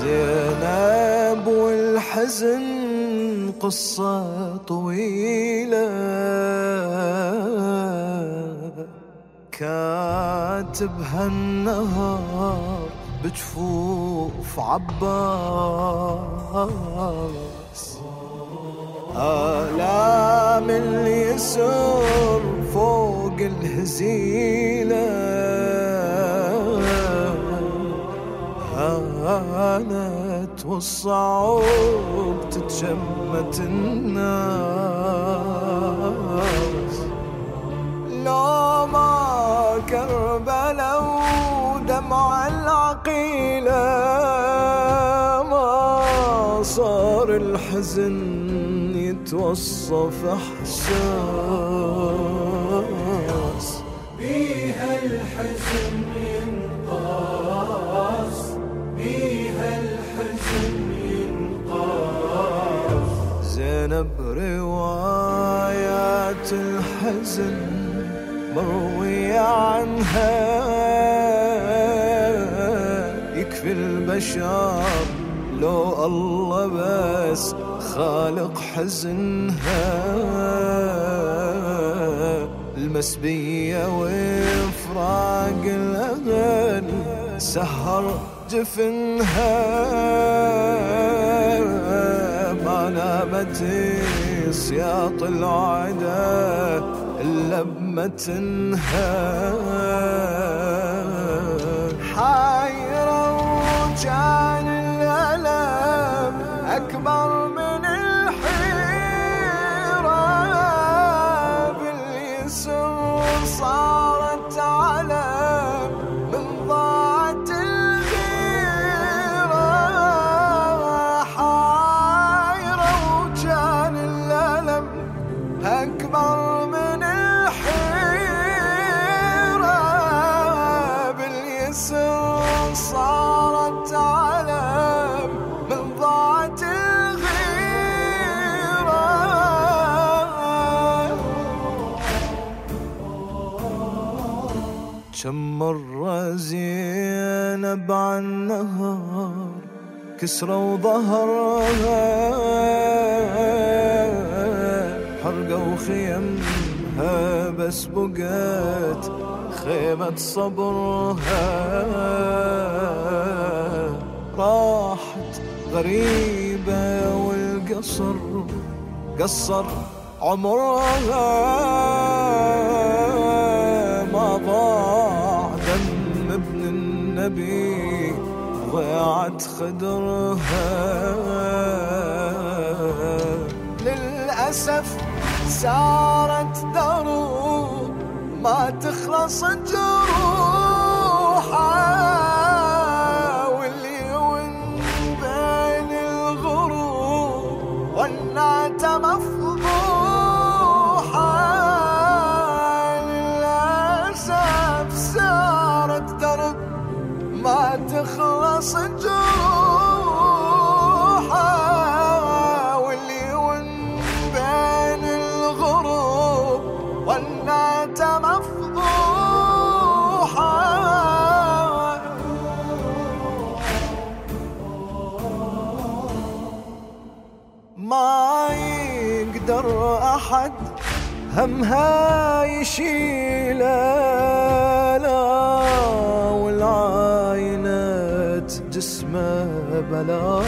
زينب والحزن قصة طويلة. كاتبها النهار بجفوف عباس. آلام اللي يسر فوق الهزيلة هانت تتشمت الناس. لو ما كربلا ودمع العقيلة ما صار الحزن يتوصف احساس بيها الحزن. زينب روايات الحزن مروية عنها. يكفي البشر لو الله بس خالق حزنها. المسبية وفراق الأغاني سهر جفنها. ما سياط العدا إلا بمتنها. حايرة وجان الألم أكبر كم مرة زينب عن نهار كسرة وظهرها، حرقة وخيمها، بس بقت خيمة صبرها. راحت غريبة والقصر قصر عمرها. ضاعت خدرها للأسف سارت دروب ما تخلص جروحها واللي ون بين الغروب والنعت مفضوحة للأسف سارت درب ما تخلص جروحها ما يقدر أحد همها يشيله لا والعاينات جسمه بلا.